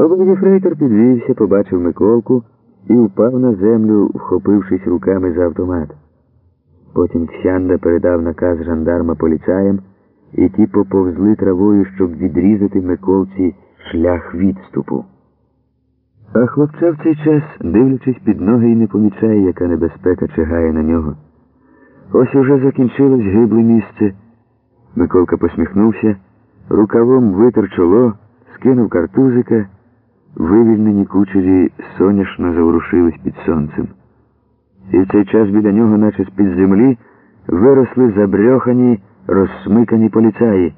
Обердіфрейтор підвівся, побачив Миколку і впав на землю, вхопившись руками за автомат. Потім Ксянда передав наказ жандарма поліцаям, і ті поповзли травою, щоб відрізати Миколці шлях відступу. А хлопча в цей час, дивлячись під ноги і не помічає, яка небезпека чигає на нього. Ось уже закінчилось гибле місце. Миколка посміхнувся, рукавом витер чоло, скинув картузика, вивільнені кучері соняшно заворушились під сонцем. І в цей час біля нього, наче з-під землі, виросли забрьохані, розсмикані поліцаї.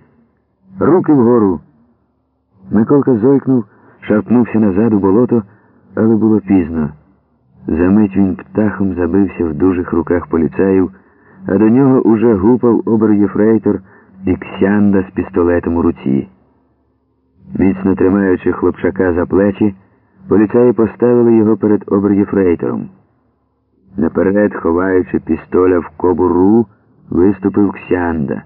Руки вгору. Миколка зойкнув, шарпнувся назад у болото, але було пізно. Замить він птахом забився в дужих руках поліцаїв, а до нього уже гупав обер-єфрейтор і Ксянда з пістолетом у руці. Міцно тримаючи хлопчака за плечі, поліцаї поставили його перед обер-єфрейтором. Наперед, ховаючи пістоля в кобуру, виступив Ксянда.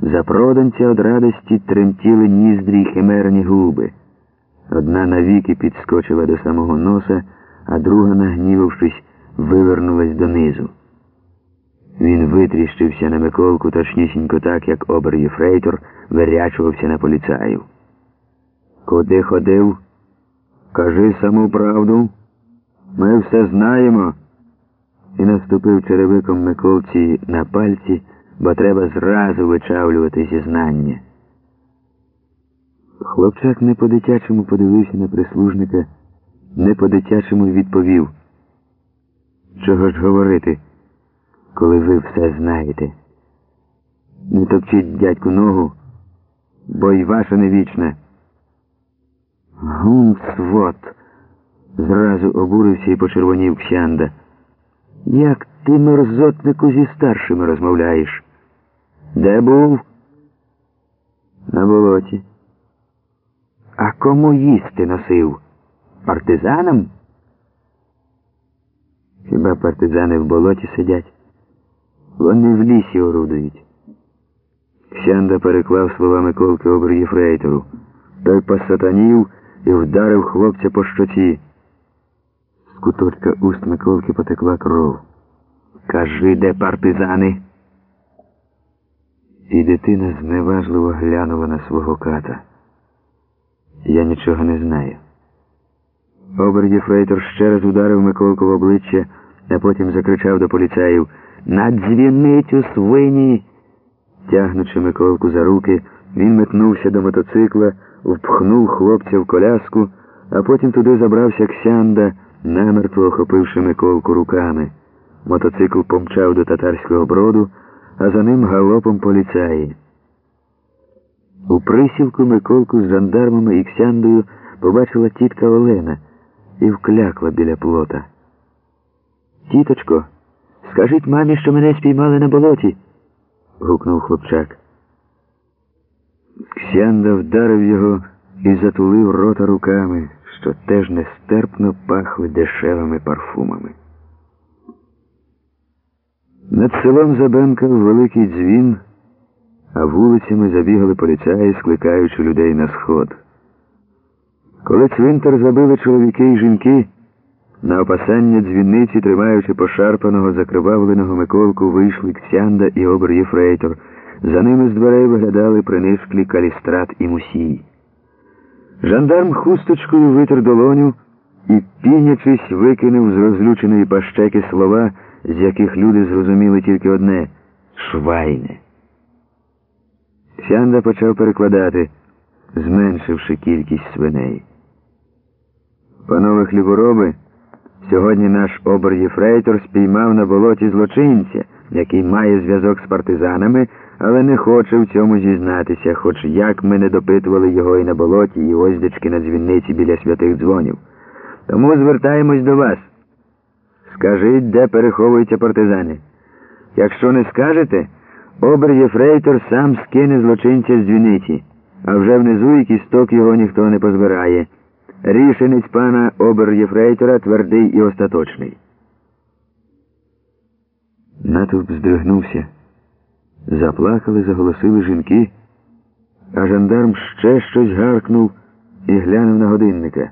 Запроданця од радості тремтіли ніздрі й химерні губи. Одна навіки підскочила до самого носа, а друга, нагнівавшись, вивернулась донизу. Він витріщився на Миколку точнісінько так, як обер-єфрейтор вирячувався на поліцаїв. Куди ходив? Кажи саму правду. Ми все знаємо. І наступив черевиком Миколці на пальці, бо треба зразу вичавлювати зізнання. Хлопчак не по-дитячому подивився на прислужника, не по-дитячому відповів. Чого ж говорити, коли ви все знаєте? Не топчіть дядьку ногу, бо й ваша не вічна. Гум, свот! Зразу обурився і почервонів Ксянда. Як ти, мерзотнику, зі старшими розмовляєш? Де був? На болоті. А кому їсти носив? Партизанам? Хіба партизани в болоті сидять? Вони в лісі орудують. Ксянда переклав слова Миколки обер-єфрейтору. Той посатанів і вдарив хлопця по щоці. З куточка уст Миколки потекла кров. Кажи, де партизани? І дитина зневажливо глянула на свого ката. Я нічого не знаю. Обер-єфрейтор ще раз ударив Миколку в обличчя, а потім закричав до поліцаїв На дзвіницю свині. Тягнучи Миколку за руки, він метнувся до мотоцикла, впхнув хлопця в коляску, а потім туди забрався Ксянда, намертво охопивши Миколку руками. Мотоцикл помчав до татарського броду, а за ним галопом поліцаї. У присілку Миколку з жандармами і Ксяндою побачила тітка Олена і вклякла біля плота. Тіточко, скажіть мамі, що мене спіймали на болоті. гукнув хлопчак. Ксянда вдарив його і затулив рота руками, що теж нестерпно пахли дешевими парфумами. Над селом забенкав великий дзвін, а вулицями забігали поліцаї, скликаючи людей на сход. Коли цвинтар забили чоловіки і жінки, на опасання дзвіниці, тримаючи пошарпаного, закривавленого Миколку, вийшли Ксянда і обер Єфрейтор. За ними з дверей виглядали принишклі калістрат і мусій. Жандарм хусточкою витер долоню і, пінячись, викинув з розлюченої пащеки слова, з яких люди зрозуміли тільки одне швайне. Сянда почав перекладати, зменшивши кількість свиней. Панове хлібороби, сьогодні наш обер-єфрейтор спіймав на болоті злочинця, який має зв'язок з партизанами, але не хоче в цьому зізнатися, хоч як ми не допитували його і на болоті, і оздечки на дзвінниці біля святих дзвонів. Тому звертаємось до вас. Скажіть, де переховуються партизани. Якщо не скажете, обер-єфрейтор сам скине злочинця з дзвіниці, а вже внизу і кісток його ніхто не позбирає. Рішенець пана обер-єфрейтора твердий і остаточний. Натовп здригнувся. Заплакали, заголосили жінки, а жандарм ще щось гаркнув і глянув на годинника.